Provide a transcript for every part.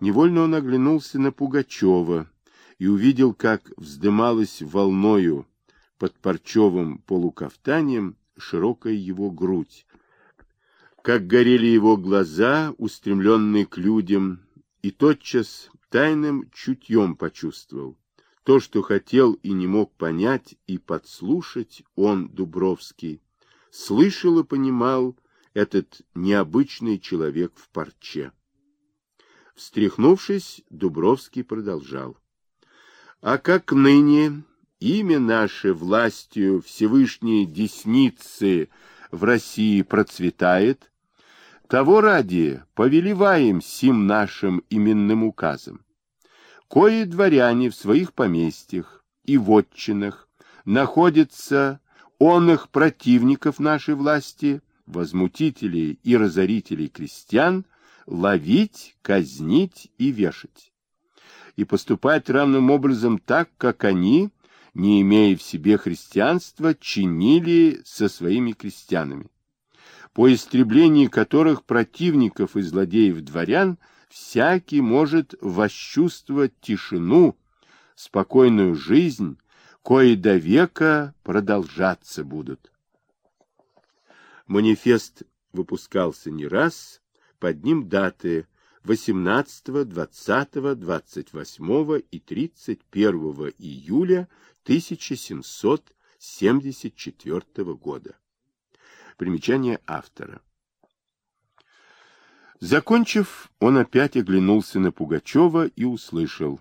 Невольно он оглянулся на Пугачева и увидел, как вздымалась волною под парчевым полукафтанием широкая его грудь, как горели его глаза, устремленные к людям, и тотчас тайным чутьем почувствовал. То, что хотел и не мог понять и подслушать он, Дубровский, слышал и понимал этот необычный человек в парче. Встряхнувшись, Дубровский продолжал. А как ныне имя наше властью Всевышней Десницы в России процветает, того ради повелеваем сим нашим именным указом. Кои дворяне в своих поместьях и вотчинах находятся он их противников нашей власти, возмутителей и разорителей крестьян, ловить, казнить и вешать. И поступать равным образом так, как они, не имея в себе христианства, чинили со своими крестьянами, по истреблении которых противников и злодеев-дворян всякий может восчувствовать тишину, спокойную жизнь, кои до века продолжаться будут. Манифест выпускался не раз, под ним даты 18, 20, 28 и 31 июля 1774 года. Примечание автора. Закончив, он опять оглянулся на Пугачева и услышал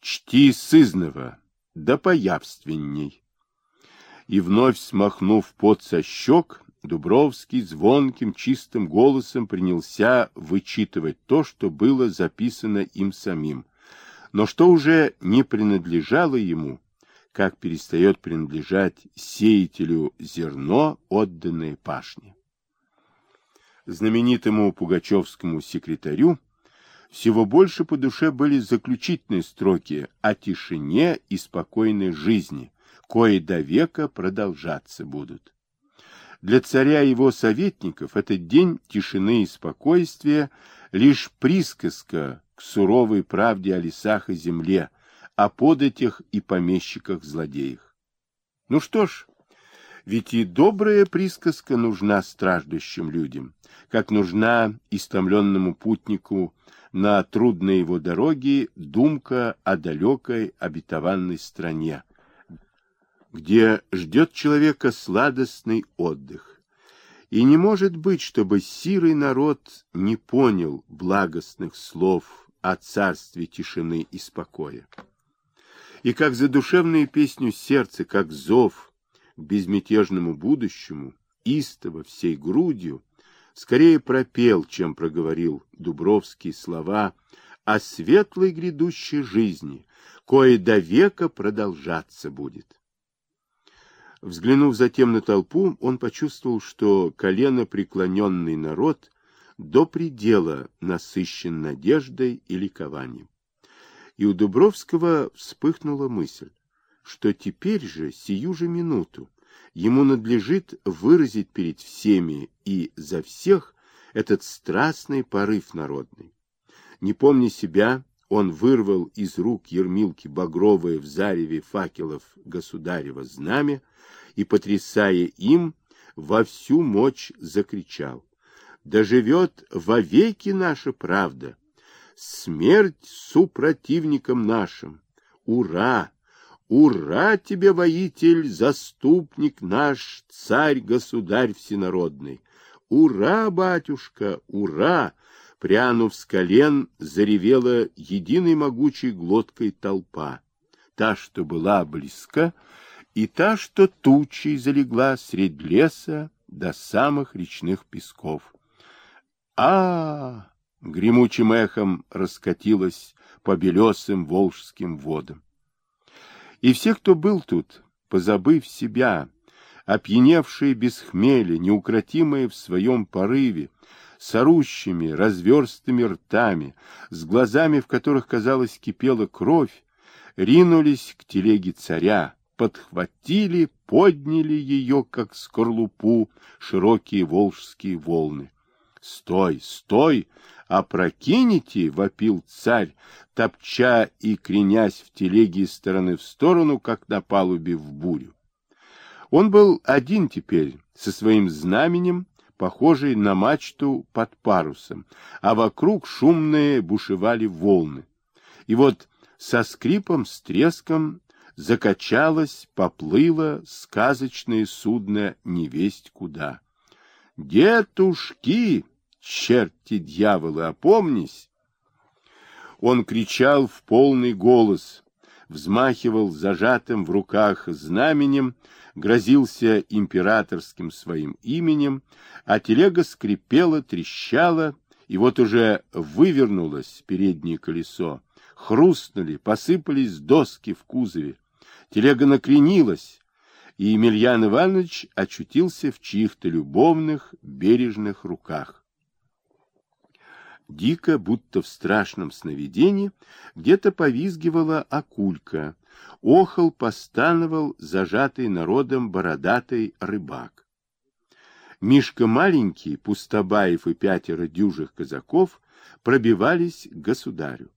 «Чти сызного, да появственней». И вновь смахнув пот со щек, Дубровский звонким чистым голосом принялся вычитывать то, что было записано им самим, но что уже не принадлежало ему, как перестает принадлежать сеятелю зерно, отданное пашне. Знаменитому пугачевскому секретарю всего больше по душе были заключительные строки о тишине и спокойной жизни, кои до века продолжаться будут. Для царя и его советников этот день тишины и спокойствия лишь присказка к суровой правде о лесах и земле, о податях и помещиках-злодеях. Ну что ж, ведь и добрая присказка нужна страждущим людям, как нужна истомленному путнику на трудной его дороге думка о далекой обетованной стране, где ждет человека сладостный отдых. И не может быть, чтобы сирый народ не понял благостных слов о царстве тишины и спокоя. И как задушевную песню сердца, как зов к безмятежному будущему, истово всей грудью, скорее пропел, чем проговорил Дубровский слова о светлой грядущей жизни, кое до века продолжаться будет. Взглянув затем на толпу, он почувствовал, что колено преклоненный народ до предела насыщен надеждой и ликованием. И у Дубровского вспыхнула мысль, что теперь же, сию же минуту, ему надлежит выразить перед всеми и за всех этот страстный порыв народный. Не помня себя, он вырвал из рук Ермилки багровое в зареве факелов государева знамя и, потрясая им, во всю мощь закричал. «Да живет вовеки наша правда! Смерть супротивникам нашим! Ура! Ура тебе, воитель, заступник наш, царь-государь всенародный! Ура, батюшка, ура!» Прянув с колен, заревела единой могучей глоткой толпа. Та, что была близка, и та, что тучей залегла средь леса до самых речных песков. а, гремучим эхом раскатилась по белесым волжским водам. И все, кто был тут, позабыв себя, опьяневшие без хмеля, неукротимые в своем порыве, с орущими, разверстыми ртами, с глазами, в которых, казалось, кипела кровь, ринулись к телеге царя, подхватили, подняли ее, как скорлупу, широкие волжские волны. «Стой, стой!» «Опрокинете!» — вопил царь, топча и кренясь в телеге из стороны в сторону, как на палубе в бурю. Он был один теперь, со своим знаменем, похожий на мачту под парусом, а вокруг шумные бушевали волны. И вот со скрипом, с треском закачалось, поплыло сказочное судно невесть куда. «Детушки, черти дьяволы, опомнись!» Он кричал в полный голос, взмахивал зажатым в руках знаменем, грозился императорским своим именем, а телега скрипела, трещала, и вот уже вывернулось переднее колесо, хрустнули, посыпались доски в кузове. Телега накренилась, и Емельян Иванович очутился в чьих-то любовных, бережных руках. Дико, будто в страшном сновидении, где-то повизгивала акулька, охал, постановал зажатый народом бородатый рыбак. Мишка маленький, Пустобаев и пятеро дюжих казаков пробивались к государю.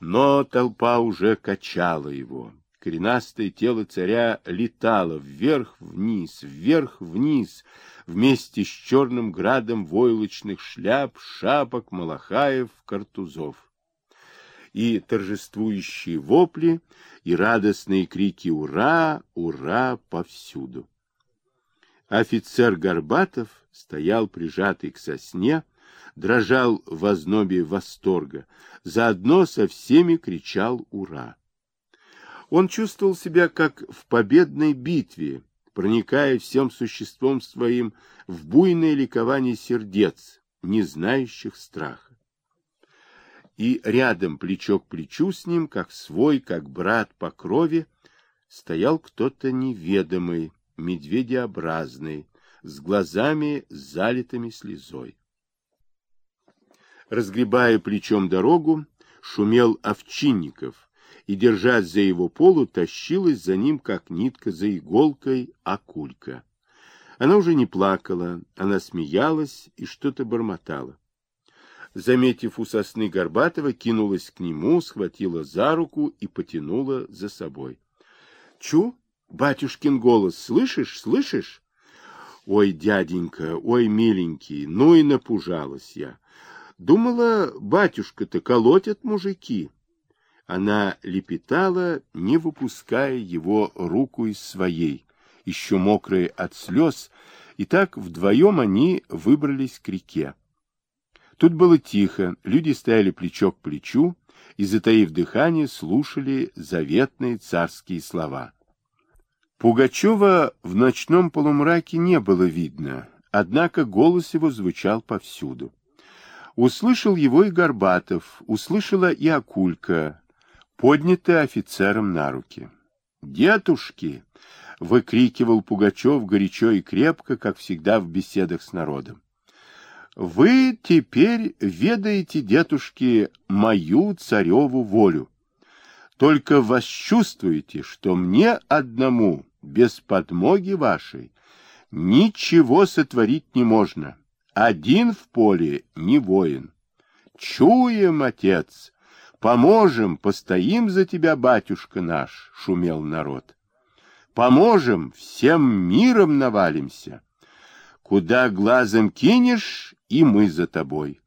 Но толпа уже качала его. Коренастое тело царя летало вверх-вниз, вверх-вниз, вместе с черным градом войлочных шляп, шапок, малахаев, картузов. И торжествующие вопли, и радостные крики «Ура! Ура!» повсюду. Офицер Горбатов стоял прижатый к сосне, дрожал в ознобе восторга, заодно со всеми кричал «Ура!». Он чувствовал себя как в победной битве, проникая всем существом своим в буйное ликование сердец, не знающих страха. И рядом, плечо к плечу с ним, как свой, как брат по крови, стоял кто-то неведомый, медведеобразный, с глазами залитыми слезой. Разгребая плечом дорогу, шумел Овчинников, и, держась за его полу, тащилась за ним, как нитка за иголкой, акулька. Она уже не плакала, она смеялась и что-то бормотала. Заметив у сосны Горбатова, кинулась к нему, схватила за руку и потянула за собой. — Чу, батюшкин голос, слышишь, слышишь? Ой, дяденька, ой, миленький, ну и напужалась я. Думала, батюшка-то колотят мужики. Она лепетала, не выпуская его руку из своей, еще мокрые от слез, и так вдвоем они выбрались к реке. Тут было тихо, люди стояли плечо к плечу и, затаив дыхание, слушали заветные царские слова. Пугачева в ночном полумраке не было видно, однако голос его звучал повсюду. Услышал его и Горбатов, услышала и Акулька, поднятая офицером на руки. «Дедушки!» — выкрикивал Пугачев горячо и крепко, как всегда в беседах с народом. «Вы теперь ведаете, дедушки, мою цареву волю. Только восчувствуете, что мне одному, без подмоги вашей, ничего сотворить не можно. Один в поле не воин. Чуем, отец!» Поможем, постоим за тебя, батюшка наш, шумел народ. Поможем, всем миром навалимся. Куда глазом кинешь, и мы за тобой.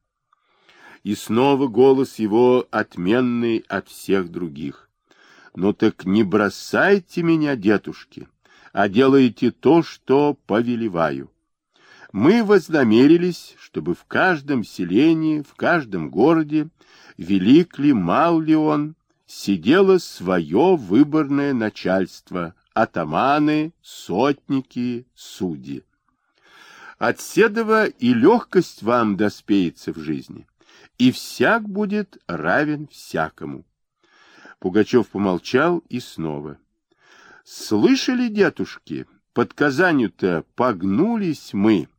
И снова голос его отменный от всех других. Ну так не бросайте меня, дедушки, а делайте то, что повелеваю. Мы вознамерились, чтобы в каждом селении, в каждом городе велик ли, мал ли он, сидело свое выборное начальство, атаманы, сотники, судьи. От седова и легкость вам доспеется в жизни, и всяк будет равен всякому. Пугачев помолчал и снова. Слышали, дедушки, под Казанью-то погнулись мы,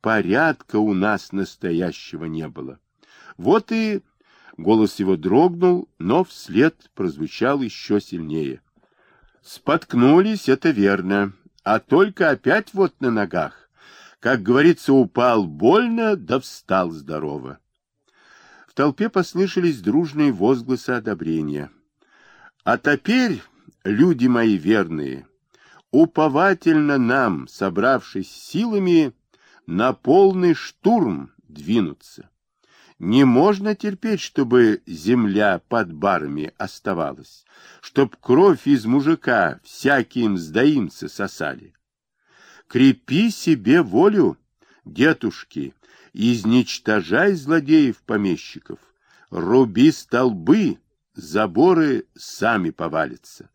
порядка у нас настоящего не было. Вот и Голос его дрогнул, но вслед прозвучал еще сильнее. Споткнулись, это верно, а только опять вот на ногах. Как говорится, упал больно, да встал здорово. толпе послышались дружные возгласы одобрения. А теперь, люди мои верные, уповательно нам, собравшись силами, на полный штурм двинуться. Не можно терпеть, чтобы земля под барами оставалась, чтоб кровь из мужика всяким сдаимцы сосали. Крепи себе волю, дедушки, изничтожай злодеев-помещиков, руби столбы, заборы сами повалятся.